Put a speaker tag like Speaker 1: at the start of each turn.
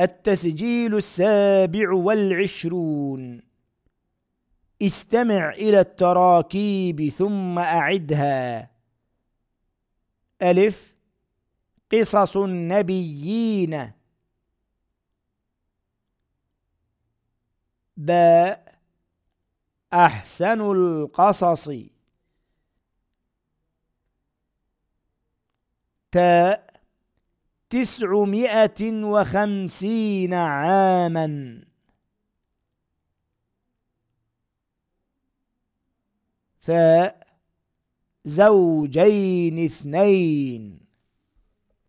Speaker 1: التسجيل السابع والعشرون. استمع إلى التراكيب ثم أعدها. ألف. قصص النبيين. باء. أحسن القصص. تاء. تسعمائة وخمسين عاما. ثاء زوجين اثنين.